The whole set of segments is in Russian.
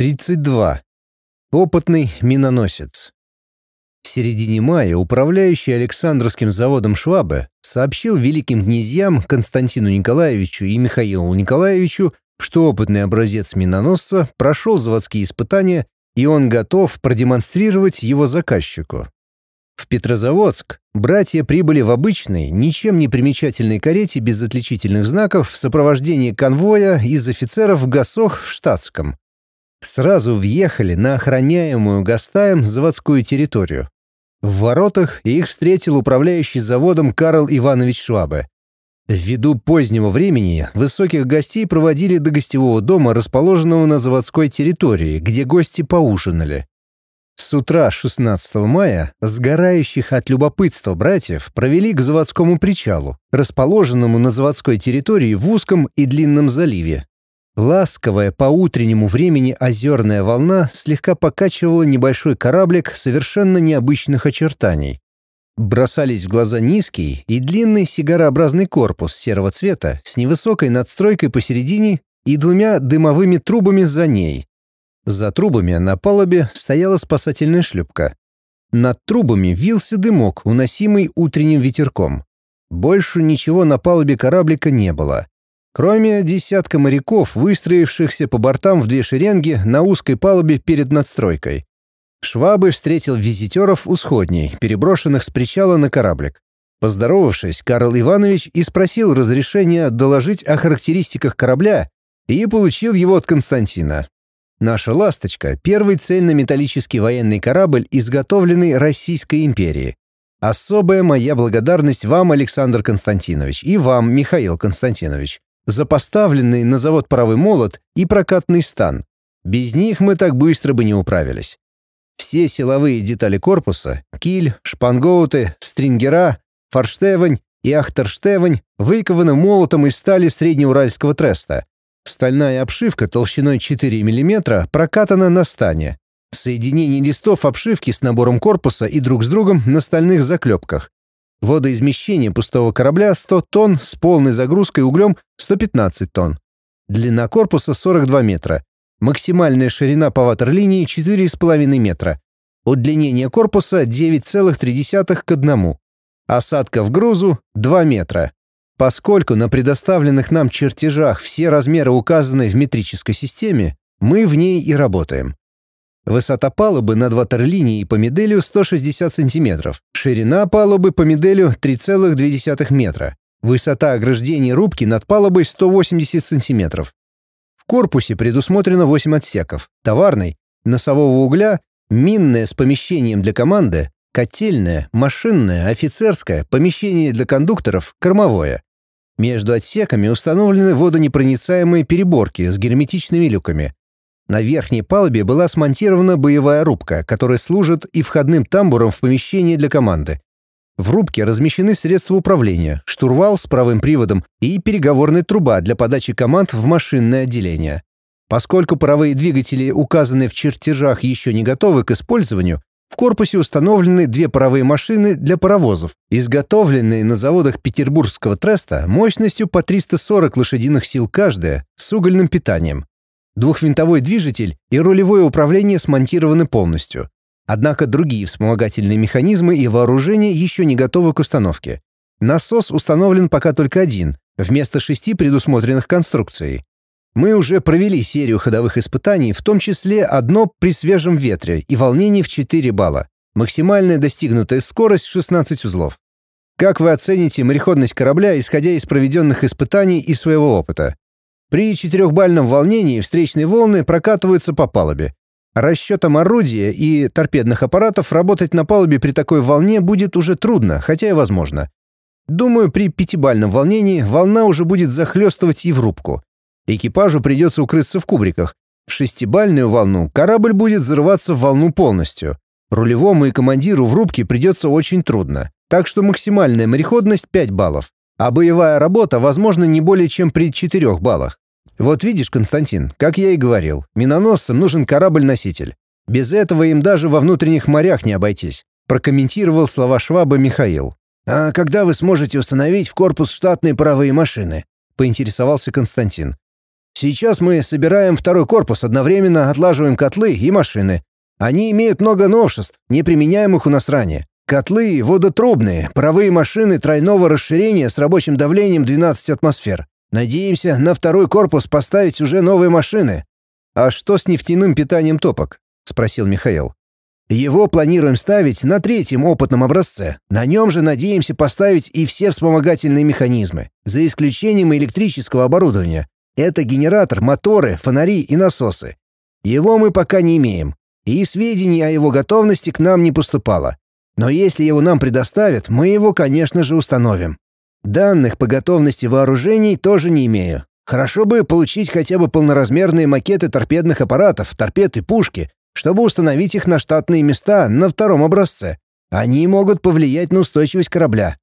32. Опытный миноносец. В середине мая управляющий Александровским заводом Швабе сообщил великим князьям Константину Николаевичу и Михаилу Николаевичу, что опытный образец миноносца прошел заводские испытания, и он готов продемонстрировать его заказчику. В Петрозаводск братья прибыли в обычной, ничем не примечательной карете без отличительных знаков в сопровождении конвоя из офицеров ГАСОХ в штатском. Сразу въехали на охраняемую Гастаем заводскую территорию. В воротах их встретил управляющий заводом Карл Иванович Швабе. Ввиду позднего времени высоких гостей проводили до гостевого дома, расположенного на заводской территории, где гости поужинали. С утра 16 мая сгорающих от любопытства братьев провели к заводскому причалу, расположенному на заводской территории в узком и длинном заливе. Ласковая по утреннему времени озерная волна слегка покачивала небольшой кораблик совершенно необычных очертаний. Бросались в глаза низкий и длинный сигарообразный корпус серого цвета с невысокой надстройкой посередине и двумя дымовыми трубами за ней, за трубами на палубе стояла спасательная шлюпка. Над трубами вился дымок, уносимый утренним ветерком. Больше ничего на палубе кораблика не было. Кроме десятка моряков, выстроившихся по бортам в две шеренги на узкой палубе перед надстройкой. Швабы встретил визитеров у сходней, переброшенных с причала на кораблик. Поздоровавшись, Карл Иванович и спросил разрешения доложить о характеристиках корабля и получил его от Константина. Наша «Ласточка» — первый цельнометаллический военный корабль, изготовленный Российской империей. Особая моя благодарность вам, Александр Константинович, и вам, Михаил Константинович, за поставленный на завод правый молот и прокатный стан. Без них мы так быстро бы не управились. Все силовые детали корпуса — киль, шпангоуты, стрингера, форштевень и ахтерштевень — выкованы молотом из стали среднеуральского треста, Стальная обшивка толщиной 4 мм прокатана на стане. Соединение листов обшивки с набором корпуса и друг с другом на стальных заклепках. Водоизмещение пустого корабля 100 тонн с полной загрузкой углем 115 тонн. Длина корпуса 42 метра. Максимальная ширина по ватерлинии 4,5 метра. Удлинение корпуса 9,3 к 1. Осадка в грузу 2 метра. Поскольку на предоставленных нам чертежах все размеры указаны в метрической системе, мы в ней и работаем. Высота палубы над ватерлинией по меделю 160 см, ширина палубы по меделю 3,2 метра, высота ограждения рубки над палубой 180 см. В корпусе предусмотрено 8 отсеков, товарный, носового угля, минное с помещением для команды, котельное, машинное, офицерское, помещение для кондукторов, кормовое. Между отсеками установлены водонепроницаемые переборки с герметичными люками. На верхней палубе была смонтирована боевая рубка, которая служит и входным тамбуром в помещение для команды. В рубке размещены средства управления, штурвал с правым приводом и переговорная труба для подачи команд в машинное отделение. Поскольку паровые двигатели, указанные в чертежах, еще не готовы к использованию, в корпусе установлены две паровые машины для паровозов, изготовленные на заводах Петербургского треста мощностью по 340 лошадиных сил каждая, с угольным питанием. Двухвинтовой движитель и рулевое управление смонтированы полностью. Однако другие вспомогательные механизмы и вооружение еще не готовы к установке. Насос установлен пока только один, вместо шести предусмотренных конструкцией. Мы уже провели серию ходовых испытаний, в том числе одно при свежем ветре и волнении в 4 балла. Максимальная достигнутая скорость 16 узлов. Как вы оцените мореходность корабля, исходя из проведенных испытаний и своего опыта? При четырехбальном волнении встречные волны прокатываются по палубе. Расчетом орудия и торпедных аппаратов работать на палубе при такой волне будет уже трудно, хотя и возможно. Думаю, при пятибальном волнении волна уже будет захлестывать и в рубку. Экипажу придется укрыться в кубриках. В шестибальную волну корабль будет взрываться в волну полностью. Рулевому и командиру в рубке придется очень трудно. Так что максимальная мореходность 5 баллов. А боевая работа возможно не более чем при 4 баллах. Вот видишь, Константин, как я и говорил, миноносцам нужен корабль-носитель. Без этого им даже во внутренних морях не обойтись. Прокомментировал слова Шваба Михаил. «А когда вы сможете установить в корпус штатные паровые машины?» — поинтересовался Константин. Сейчас мы собираем второй корпус, одновременно отлаживаем котлы и машины. Они имеют много новшеств, не применяемых у нас ранее. Котлы водотрубные, паровые машины тройного расширения с рабочим давлением 12 атмосфер. Надеемся на второй корпус поставить уже новые машины. А что с нефтяным питанием топок? спросил Михаил. Его планируем ставить на третьем опытном образце. На нем же надеемся поставить и все вспомогательные механизмы, за исключением электрического оборудования. Это генератор, моторы, фонари и насосы. Его мы пока не имеем, и сведений о его готовности к нам не поступало. Но если его нам предоставят, мы его, конечно же, установим. Данных по готовности вооружений тоже не имею. Хорошо бы получить хотя бы полноразмерные макеты торпедных аппаратов, торпед и пушки, чтобы установить их на штатные места на втором образце. Они могут повлиять на устойчивость корабля.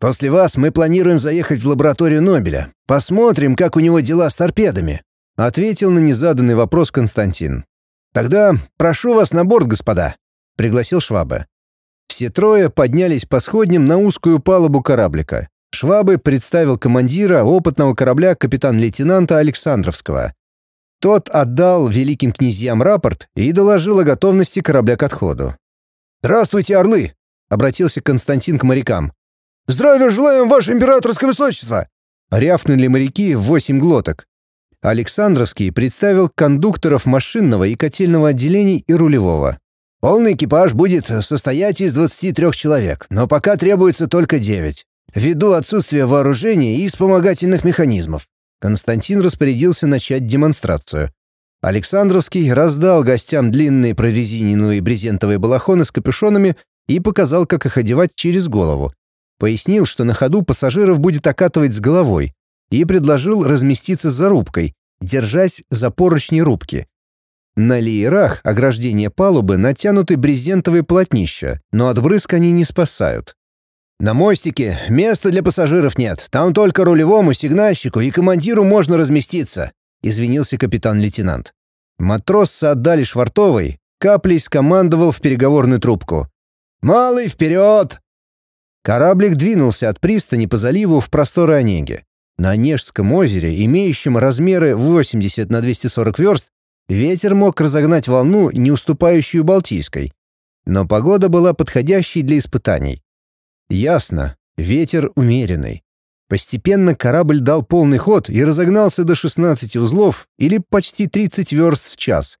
После вас мы планируем заехать в лабораторию Нобеля. Посмотрим, как у него дела с торпедами», — ответил на незаданный вопрос Константин. «Тогда прошу вас на борт, господа», — пригласил Шваба. Все трое поднялись по сходням на узкую палубу кораблика. Швабы представил командира опытного корабля капитан-лейтенанта Александровского. Тот отдал великим князьям рапорт и доложил о готовности корабля к отходу. «Здравствуйте, орлы!» — обратился Константин к морякам. «Здравия желаем, ваше императорское высочество!» — рявкнули моряки в восемь глоток. Александровский представил кондукторов машинного и котельного отделений и рулевого. Полный экипаж будет состоять из 23 человек, но пока требуется только 9. Ввиду отсутствия вооружения и вспомогательных механизмов. Константин распорядился начать демонстрацию. Александровский раздал гостям длинные прорезиненные брезентовые балахоны с капюшонами и показал, как их одевать через голову. Пояснил, что на ходу пассажиров будет окатывать с головой, и предложил разместиться за рубкой, держась за поручни рубки. На леерах ограждения палубы натянуты брезентовые полотнища, но от брызг они не спасают. «На мостике места для пассажиров нет. Там только рулевому, сигнальщику и командиру можно разместиться», — извинился капитан-лейтенант. Матросцы отдали швартовой, каплей скомандовал в переговорную трубку. «Малый, вперед!» Кораблик двинулся от пристани по заливу в просторы Онеги. На Онежском озере, имеющем размеры 80 на 240 верст, Ветер мог разогнать волну, не уступающую Балтийской. Но погода была подходящей для испытаний. Ясно, ветер умеренный. Постепенно корабль дал полный ход и разогнался до 16 узлов или почти 30 верст в час.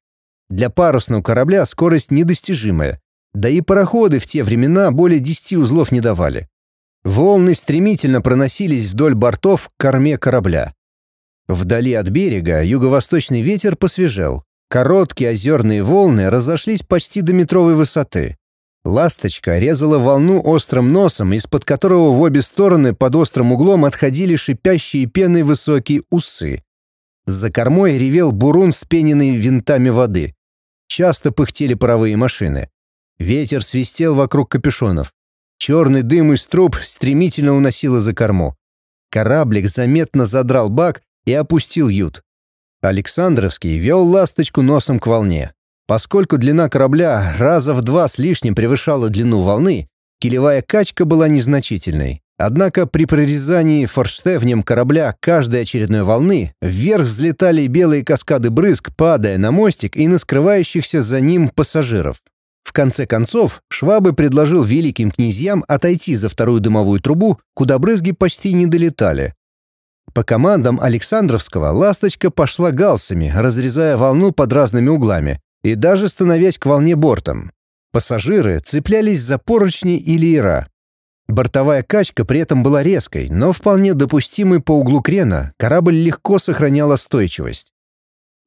Для парусного корабля скорость недостижимая. Да и пароходы в те времена более 10 узлов не давали. Волны стремительно проносились вдоль бортов к корме корабля. Вдали от берега юго-восточный ветер посвежел. Короткие озерные волны разошлись почти до метровой высоты. Ласточка резала волну острым носом, из-под которого в обе стороны под острым углом отходили шипящие пеной высокие усы. За кормой ревел бурун с пененной винтами воды. Часто пыхтели паровые машины. Ветер свистел вокруг капюшонов. Черный дым из труб стремительно уносило за корму. Кораблик заметно задрал бак и опустил ют. Александровский вел ласточку носом к волне. Поскольку длина корабля раза в два с лишним превышала длину волны, килевая качка была незначительной. Однако при прорезании форштевнем корабля каждой очередной волны вверх взлетали белые каскады брызг, падая на мостик и на скрывающихся за ним пассажиров. В конце концов, Швабы предложил великим князьям отойти за вторую дымовую трубу, куда брызги почти не долетали, по командам Александровского «Ласточка» пошла галсами, разрезая волну под разными углами и даже становясь к волне бортом. Пассажиры цеплялись за поручни и леера. Бортовая качка при этом была резкой, но вполне допустимой по углу крена, корабль легко сохранял остойчивость.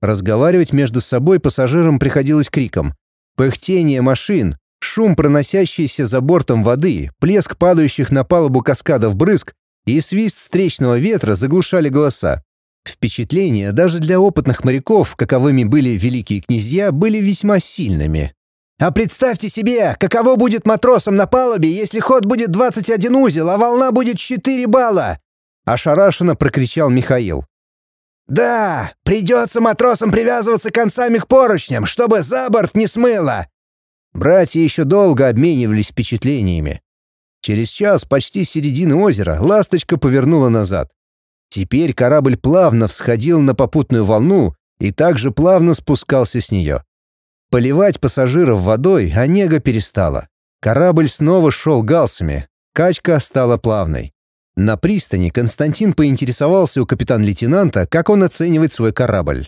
Разговаривать между собой пассажирам приходилось криком. Пыхтение машин, шум, проносящийся за бортом воды, плеск падающих на палубу каскадов брызг и свист встречного ветра заглушали голоса. Впечатления даже для опытных моряков, каковыми были великие князья, были весьма сильными. «А представьте себе, каково будет матросам на палубе, если ход будет 21 узел, а волна будет 4 балла!» Ошарашенно прокричал Михаил. «Да, придется матросам привязываться концами к поручням, чтобы за борт не смыло!» Братья еще долго обменивались впечатлениями. Через час, почти середины озера, ласточка повернула назад. Теперь корабль плавно всходил на попутную волну и также плавно спускался с нее. Поливать пассажиров водой Онега перестала. Корабль снова шел галсами, качка стала плавной. На пристани Константин поинтересовался у капитан-лейтенанта, как он оценивает свой корабль.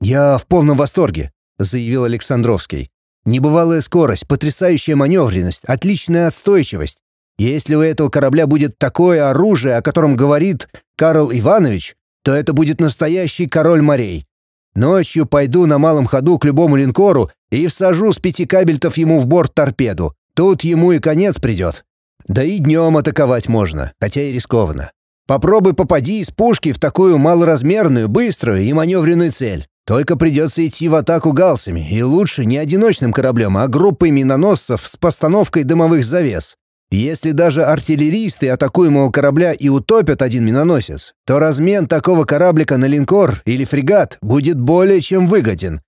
«Я в полном восторге», — заявил Александровский. «Небывалая скорость, потрясающая маневренность, отличная отстойчивость. Если у этого корабля будет такое оружие, о котором говорит Карл Иванович, то это будет настоящий король морей. Ночью пойду на малом ходу к любому линкору и всажу с пяти кабельтов ему в борт торпеду. Тут ему и конец придет. Да и днем атаковать можно, хотя и рискованно. Попробуй попади из пушки в такую малоразмерную, быструю и маневренную цель. Только придется идти в атаку галсами, и лучше не одиночным кораблем, а группой миноносцев с постановкой дымовых завес. Если даже артиллеристы атакуемого корабля и утопят один миноносец, то размен такого кораблика на линкор или фрегат будет более чем выгоден.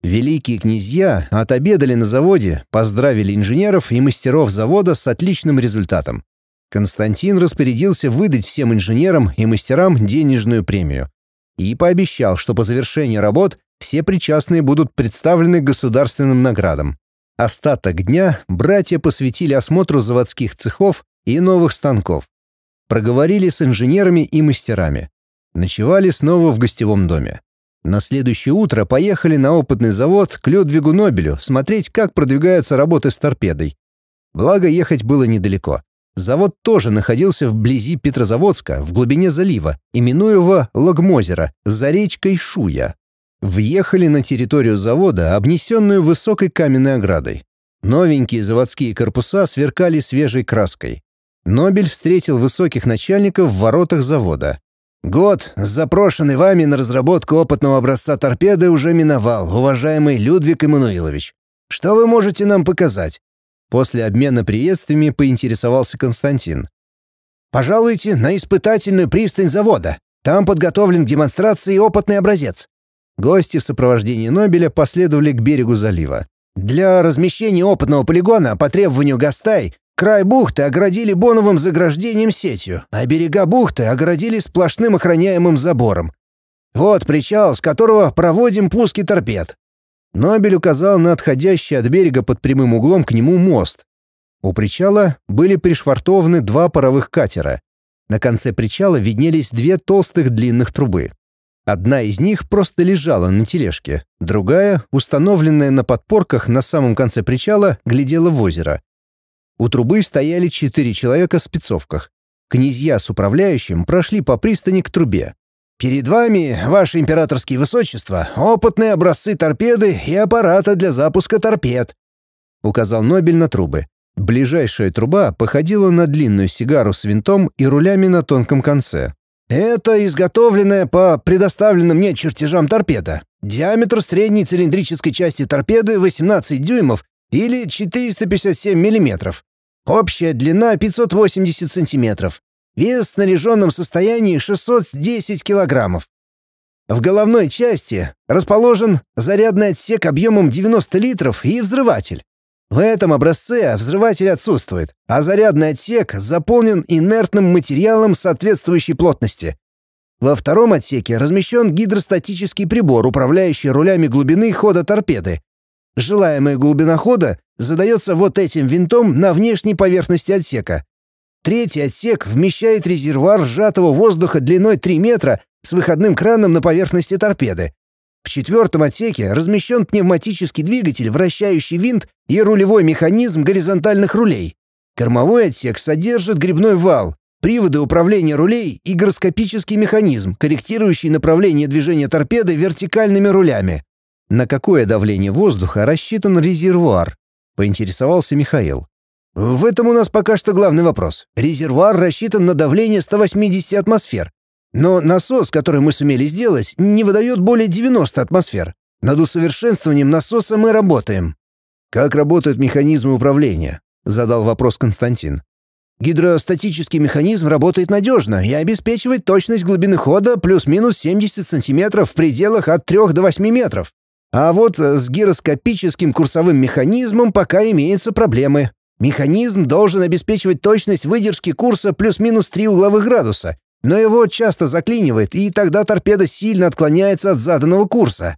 Великие князья отобедали на заводе, поздравили инженеров и мастеров завода с отличным результатом. Константин распорядился выдать всем инженерам и мастерам денежную премию и пообещал, что по завершении работ все причастные будут представлены государственным наградам. Остаток дня братья посвятили осмотру заводских цехов и новых станков. Проговорили с инженерами и мастерами. Ночевали снова в гостевом доме. На следующее утро поехали на опытный завод к Людвигу Нобелю смотреть, как продвигаются работы с торпедой. Благо, ехать было недалеко. Завод тоже находился вблизи Петрозаводска, в глубине залива, именуемого Логмозера, за речкой Шуя. Въехали на территорию завода, обнесенную высокой каменной оградой. Новенькие заводские корпуса сверкали свежей краской. Нобель встретил высоких начальников в воротах завода. «Год, запрошенный вами на разработку опытного образца торпеды, уже миновал, уважаемый Людвиг Эммануилович. Что вы можете нам показать?» После обмена приветствиями поинтересовался Константин. «Пожалуйте на испытательную пристань завода. Там подготовлен к демонстрации опытный образец. Гости в сопровождении Нобеля последовали к берегу залива. Для размещения опытного полигона по требованию Гастай край бухты оградили боновым заграждением сетью, а берега бухты оградили сплошным охраняемым забором. Вот причал, с которого проводим пуски торпед. Нобель указал на отходящий от берега под прямым углом к нему мост. У причала были пришвартованы два паровых катера. На конце причала виднелись две толстых длинных трубы. Одна из них просто лежала на тележке, другая, установленная на подпорках на самом конце причала, глядела в озеро. У трубы стояли четыре человека в спецовках. Князья с управляющим прошли по пристани к трубе. «Перед вами, ваше императорские высочества, опытные образцы торпеды и аппарата для запуска торпед», — указал Нобель на трубы. Ближайшая труба походила на длинную сигару с винтом и рулями на тонком конце. Это изготовленная по предоставленным мне чертежам торпеда. Диаметр средней цилиндрической части торпеды 18 дюймов или 457 миллиметров. Общая длина 580 сантиметров. Вес в снаряженном состоянии 610 килограммов. В головной части расположен зарядный отсек объемом 90 литров и взрыватель. В этом образце взрыватель отсутствует, а зарядный отсек заполнен инертным материалом соответствующей плотности. Во втором отсеке размещен гидростатический прибор, управляющий рулями глубины хода торпеды. Желаемая глубина хода задается вот этим винтом на внешней поверхности отсека. Третий отсек вмещает резервуар сжатого воздуха длиной 3 метра с выходным краном на поверхности торпеды. В четвертом отсеке размещен пневматический двигатель, вращающий винт и рулевой механизм горизонтальных рулей. Кормовой отсек содержит грибной вал, приводы управления рулей и гироскопический механизм, корректирующий направление движения торпеды вертикальными рулями. На какое давление воздуха рассчитан резервуар? Поинтересовался Михаил. В этом у нас пока что главный вопрос. Резервуар рассчитан на давление 180 атмосфер, но насос, который мы сумели сделать, не выдает более 90 атмосфер. Над усовершенствованием насоса мы работаем. Как работают механизмы управления? задал вопрос Константин. Гидростатический механизм работает надежно и обеспечивает точность глубины хода плюс-минус 70 см в пределах от 3 до 8 метров. А вот с гироскопическим курсовым механизмом пока имеются проблемы. Механизм должен обеспечивать точность выдержки курса плюс-минус 3 угловых градуса но его часто заклинивает, и тогда торпеда сильно отклоняется от заданного курса.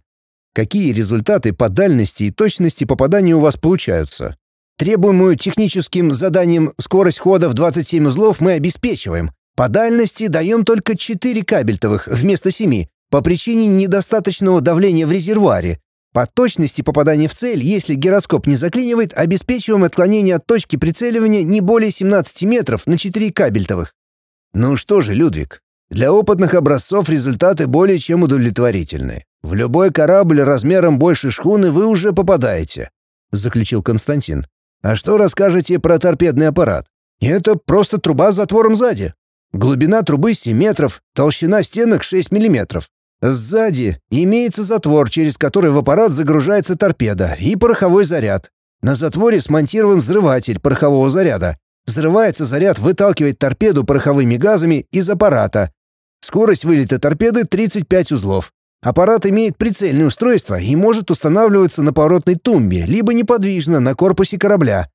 Какие результаты по дальности и точности попадания у вас получаются? Требуемую техническим заданием скорость хода в 27 узлов мы обеспечиваем. По дальности даем только 4 кабельтовых вместо 7, по причине недостаточного давления в резервуаре. По точности попадания в цель, если гироскоп не заклинивает, обеспечиваем отклонение от точки прицеливания не более 17 метров на 4 кабельтовых. Ну что же, Людвиг, для опытных образцов результаты более чем удовлетворительны. В любой корабль размером больше шхуны вы уже попадаете», — заключил Константин. «А что расскажете про торпедный аппарат?» «Это просто труба с затвором сзади. Глубина трубы 7 метров, толщина стенок 6 миллиметров. Сзади имеется затвор, через который в аппарат загружается торпеда и пороховой заряд. На затворе смонтирован взрыватель порохового заряда. Взрывается заряд, выталкивает торпеду пороховыми газами из аппарата. Скорость вылета торпеды 35 узлов. Аппарат имеет прицельное устройство и может устанавливаться на поворотной тумбе, либо неподвижно на корпусе корабля.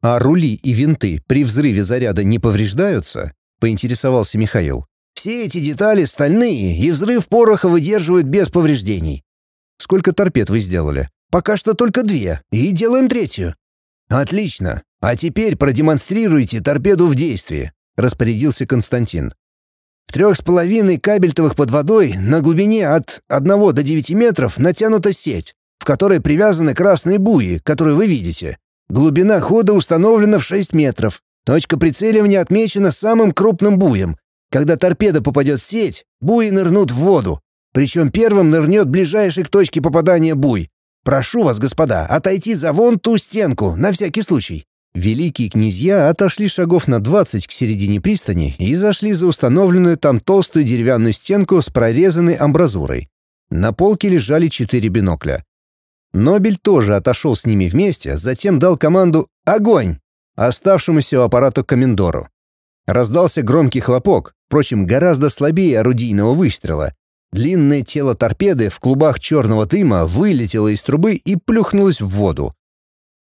А рули и винты при взрыве заряда не повреждаются? Поинтересовался Михаил. Все эти детали стальные, и взрыв пороха выдерживают без повреждений. Сколько торпед вы сделали? Пока что только две, и делаем третью. Отлично. А теперь продемонстрируйте торпеду в действии, распорядился Константин. В трех с половиной кабельтовых под водой на глубине от 1 до 9 метров натянута сеть, в которой привязаны красные буи, которые вы видите. Глубина хода установлена в 6 метров. Точка прицеливания отмечена самым крупным буем. Когда торпеда попадет в сеть, буи нырнут в воду. Причем первым нырнет ближайший к точке попадания буй. Прошу вас, господа, отойти за вон ту стенку, на всякий случай. Великие князья отошли шагов на двадцать к середине пристани и зашли за установленную там толстую деревянную стенку с прорезанной амбразурой. На полке лежали четыре бинокля. Нобель тоже отошел с ними вместе, затем дал команду «Огонь!» оставшемуся у аппарата комендору. Раздался громкий хлопок, впрочем, гораздо слабее орудийного выстрела. Длинное тело торпеды в клубах черного дыма вылетело из трубы и плюхнулось в воду.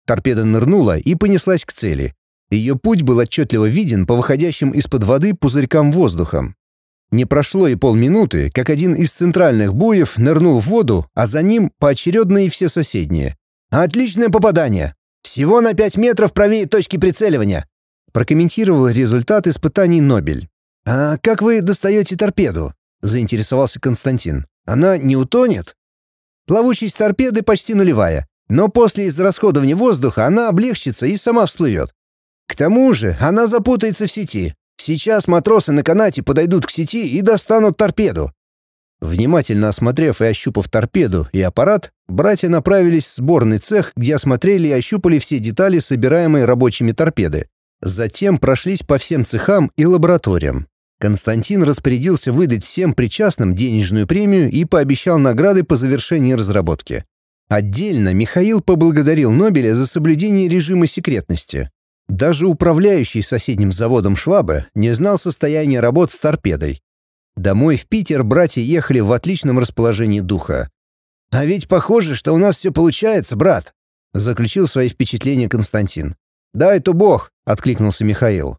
Торпеда нырнула и понеслась к цели. Ее путь был отчетливо виден по выходящим из-под воды пузырькам воздухом. Не прошло и полминуты, как один из центральных буев нырнул в воду, а за ним поочередно и все соседние. «Отличное попадание! Всего на 5 метров правее точки прицеливания!» прокомментировал результат испытаний Нобель. «А как вы достаете торпеду?» — заинтересовался Константин. «Она не утонет?» «Плавучесть торпеды почти нулевая. Но после израсходования воздуха она облегчится и сама всплывет. К тому же она запутается в сети. Сейчас матросы на канате подойдут к сети и достанут торпеду. Внимательно осмотрев и ощупав торпеду и аппарат, братья направились в сборный цех, где осмотрели и ощупали все детали, собираемые рабочими торпеды. Затем прошлись по всем цехам и лабораториям. Константин распорядился выдать всем причастным денежную премию и пообещал награды по завершении разработки. Отдельно Михаил поблагодарил Нобеля за соблюдение режима секретности. Даже управляющий соседним заводом Швабе не знал состояния работ с торпедой. Домой в Питер братья ехали в отличном расположении духа. «А ведь похоже, что у нас все получается, брат», — заключил свои впечатления Константин. «Да, это бог», — откликнулся Михаил.